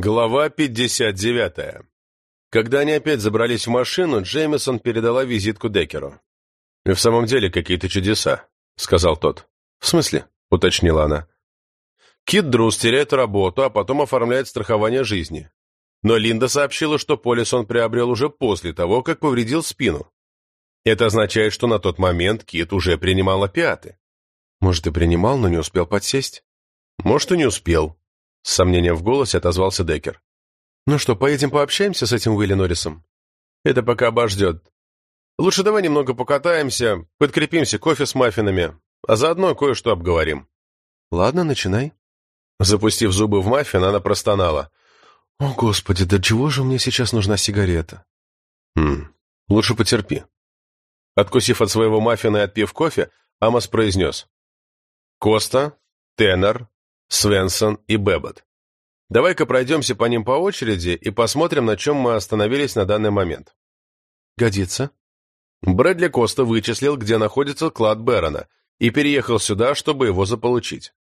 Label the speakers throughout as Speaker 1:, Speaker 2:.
Speaker 1: Глава 59. Когда они опять забрались в машину, Джеймисон передала визитку Деккеру. «И в самом деле какие-то чудеса», — сказал тот. «В смысле?» — уточнила она. Кит Друз теряет работу, а потом оформляет страхование жизни. Но Линда сообщила, что полис он приобрел уже после того, как повредил спину. Это означает, что на тот момент Кит уже принимал опиаты.
Speaker 2: Может, и принимал, но не успел подсесть?
Speaker 1: Может, и не успел, с сомнением в голосе отозвался Деккер.
Speaker 2: «Ну что, поедем пообщаемся с этим Уилли Норрисом?»
Speaker 1: «Это пока обождет. Лучше давай немного покатаемся, подкрепимся кофе с маффинами, а заодно кое-что обговорим».
Speaker 2: «Ладно, начинай».
Speaker 1: Запустив зубы в маффин, она простонала.
Speaker 2: «О, Господи, да чего же мне сейчас нужна сигарета?»
Speaker 1: «Хм, лучше потерпи». Откусив от своего маффина и отпив кофе, Амос произнес. «Коста, Теннер, Свенсон и Бэббот. Давай-ка пройдемся по ним по очереди и посмотрим, на чем мы остановились на данный момент.
Speaker 2: Годится.
Speaker 1: Брэдли Коста вычислил, где находится клад Бэрона, и переехал сюда, чтобы его заполучить.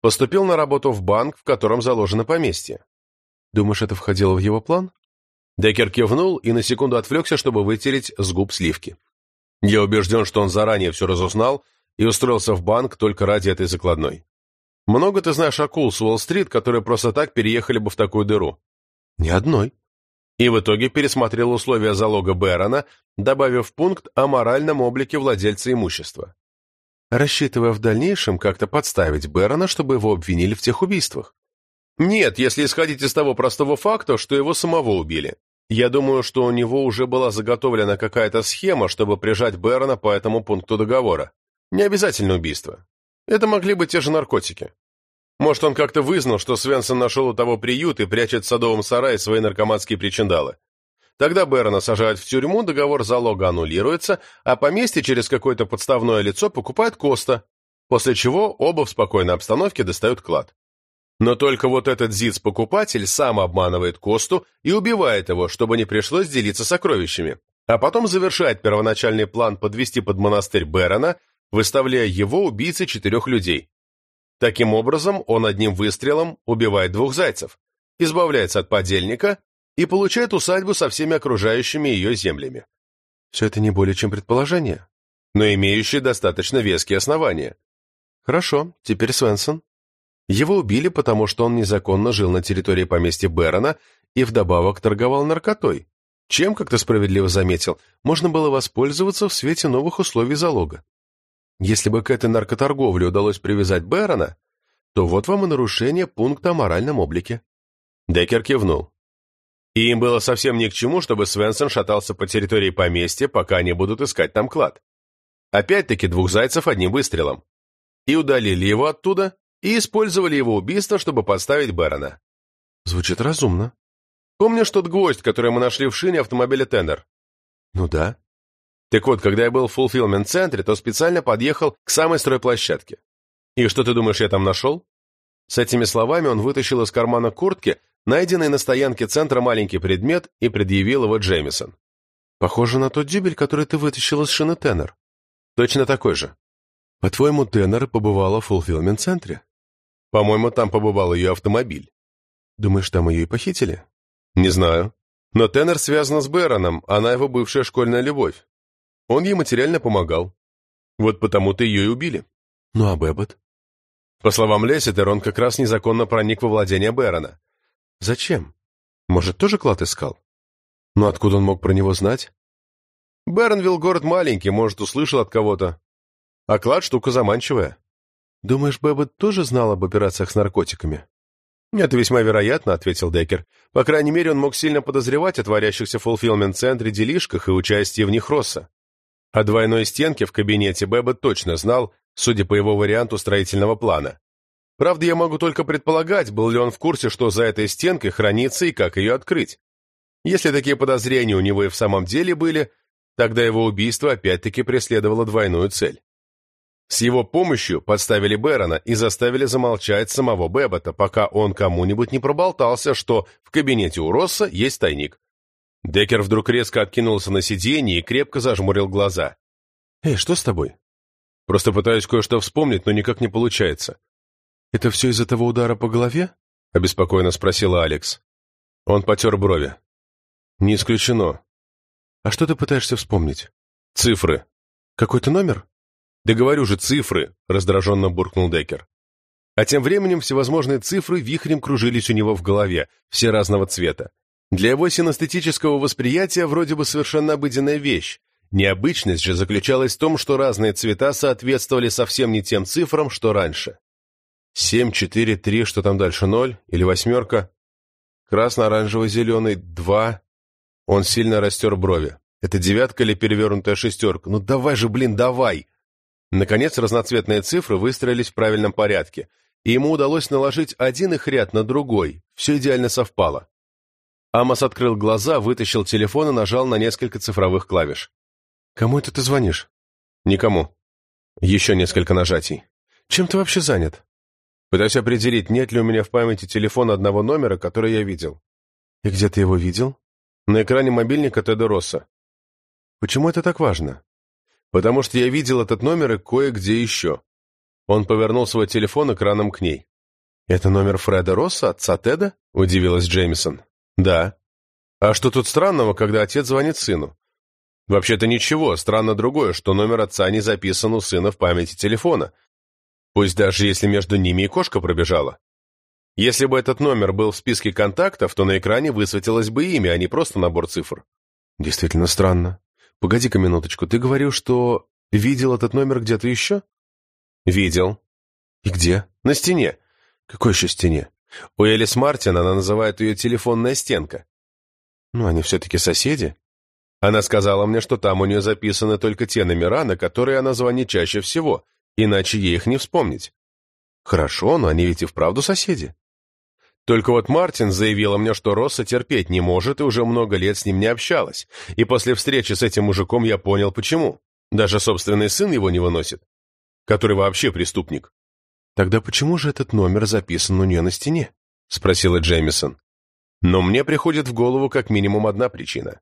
Speaker 1: Поступил на работу в банк, в котором заложено поместье.
Speaker 2: Думаешь, это входило в его план?
Speaker 1: Деккер кивнул и на секунду отвлекся, чтобы вытереть с губ сливки. Я убежден, что он заранее все разузнал и устроился в банк только ради этой закладной. Много ты знаешь акул с Уолл-стрит, которые просто так переехали бы в такую дыру?
Speaker 2: Ни одной.
Speaker 1: И в итоге пересмотрел условия залога Бэрона, добавив пункт о моральном облике владельца имущества.
Speaker 2: Рассчитывая в дальнейшем как-то подставить Бэрона, чтобы его обвинили в тех убийствах.
Speaker 1: Нет, если исходить из того простого факта, что его самого убили. Я думаю, что у него уже была заготовлена какая-то схема, чтобы прижать Бэрона по этому пункту договора. Не обязательно убийство. Это могли быть те же наркотики. Может, он как-то вызнал, что Свенсон нашел у того приют и прячет в садовом сарае свои наркоманские причиндалы. Тогда Бэрона сажают в тюрьму, договор залога аннулируется, а поместье через какое-то подставное лицо покупает Коста, после чего оба в спокойной обстановке достают клад. Но только вот этот ЗИЦ-покупатель сам обманывает Косту и убивает его, чтобы не пришлось делиться сокровищами, а потом завершает первоначальный план подвести под монастырь Бэрона, выставляя его убийцей четырех людей, Таким образом, он одним выстрелом убивает двух зайцев, избавляется от подельника и получает усадьбу со всеми окружающими ее землями.
Speaker 2: Все это не более чем предположение,
Speaker 1: но имеющие достаточно веские основания.
Speaker 2: Хорошо, теперь Свенсон. Его убили, потому что он незаконно жил на территории поместья Бэрона и вдобавок торговал наркотой, чем, как ты справедливо заметил, можно было воспользоваться в свете новых условий залога. Если бы к этой наркоторговле удалось привязать Бэрона, то вот вам и нарушение пункта о моральном облике.
Speaker 1: Деккер кивнул. И им было совсем ни к чему, чтобы Свенсон шатался по территории поместья, пока они будут искать там клад. Опять-таки двух зайцев одним выстрелом. И удалили его оттуда, и использовали его убийство, чтобы подставить Бэрона.
Speaker 2: Звучит разумно.
Speaker 1: Помнишь тот гвоздь, который мы нашли в шине автомобиля Теннер?
Speaker 2: Ну да.
Speaker 1: Так вот, когда я был в фулфилмент-центре, то специально подъехал к самой стройплощадке. И что ты думаешь, я там нашел? С этими словами он вытащил из кармана куртки найденный на стоянке центра маленький предмет и предъявил его Джеймисон.
Speaker 2: Похоже на тот дюбель, который ты вытащил из шины Теннер.
Speaker 1: Точно такой же.
Speaker 2: По-твоему, Теннер побывала в фулфилмент-центре?
Speaker 1: По-моему, там побывал ее автомобиль.
Speaker 2: Думаешь, там ее и похитили?
Speaker 1: Не знаю. Но Теннер связана с Бэроном, она его бывшая школьная любовь. Он ей материально помогал. Вот потому-то ее и убили.
Speaker 2: Ну а Бэббот?
Speaker 1: По словам Лесситер, он как раз незаконно проник во владение Бэрона.
Speaker 2: Зачем? Может, тоже клад искал? Но откуда он мог про него знать?
Speaker 1: Бэронвилл город маленький, может, услышал от кого-то. А клад штука заманчивая.
Speaker 2: Думаешь, Бэббот тоже знал об операциях с наркотиками?
Speaker 1: «Это весьма вероятно», — ответил Деккер. «По крайней мере, он мог сильно подозревать о творящихся в фулфилмент-центре делишках и участии в них Росса. О двойной стенке в кабинете Бэба точно знал, судя по его варианту строительного плана. Правда, я могу только предполагать, был ли он в курсе, что за этой стенкой хранится и как ее открыть. Если такие подозрения у него и в самом деле были, тогда его убийство опять-таки преследовало двойную цель. С его помощью подставили Бэрона и заставили замолчать самого Бэббота, пока он кому-нибудь не проболтался, что в кабинете у Росса есть тайник. Деккер вдруг резко откинулся на сиденье и крепко зажмурил глаза.
Speaker 2: «Эй, что с тобой?»
Speaker 1: «Просто пытаюсь кое-что вспомнить, но никак не получается».
Speaker 2: «Это все из-за того удара по голове?»
Speaker 1: — обеспокоенно спросила Алекс. Он потер брови. «Не исключено. А что ты пытаешься вспомнить?» «Цифры». «Какой-то номер?» «Да говорю же, цифры», — раздраженно буркнул Деккер. А тем временем всевозможные цифры вихрем кружились у него в голове, все разного цвета. Для его синестетического восприятия вроде бы совершенно обыденная вещь. Необычность же заключалась в том, что разные цвета соответствовали совсем не тем цифрам, что раньше. Семь, четыре, три, что там дальше, ноль или восьмерка? Красно-оранжево-зеленый, два. Он сильно растер брови. Это девятка или перевернутая шестерка? Ну давай же, блин, давай! Наконец, разноцветные цифры выстроились в правильном порядке, и ему удалось наложить один их ряд на другой. Все идеально совпало. Амос открыл глаза, вытащил телефон и нажал на несколько цифровых клавиш. «Кому это ты звонишь?» «Никому». Еще несколько нажатий. «Чем ты вообще занят?» «Пытаюсь определить, нет ли у меня в памяти телефона одного номера, который я видел». «И где ты его видел?» «На экране мобильника Теда Росса». «Почему это так важно?» «Потому что я видел этот номер и кое-где еще». Он повернул свой телефон экраном к ней. «Это номер Фреда Росса, отца Теда?» – удивилась Джеймисон. «Да». «А что тут странного, когда отец звонит сыну?» «Вообще-то ничего, странно другое, что номер отца не записан у сына в памяти телефона. Пусть даже если между ними и кошка пробежала. Если бы этот номер был в списке контактов, то на экране высветилось бы имя, а не просто набор цифр». «Действительно странно. Погоди-ка минуточку, ты говорил, что видел этот номер где-то еще?» «Видел». «И где?» «На стене». «Какой еще стене?» У Элис Мартин она называет ее телефонная стенка. Ну, они все-таки соседи. Она сказала мне, что там у нее записаны только те номера, на которые она звонит чаще всего, иначе ей их не вспомнить. Хорошо, но они ведь и вправду соседи. Только вот Мартин заявила мне, что Росса терпеть не может и уже много лет с ним не общалась, и после встречи с этим мужиком я понял, почему. Даже собственный сын его не выносит, который вообще преступник. «Тогда почему же этот номер записан у нее на стене?» — спросила Джеймисон. «Но мне приходит в голову как минимум одна причина.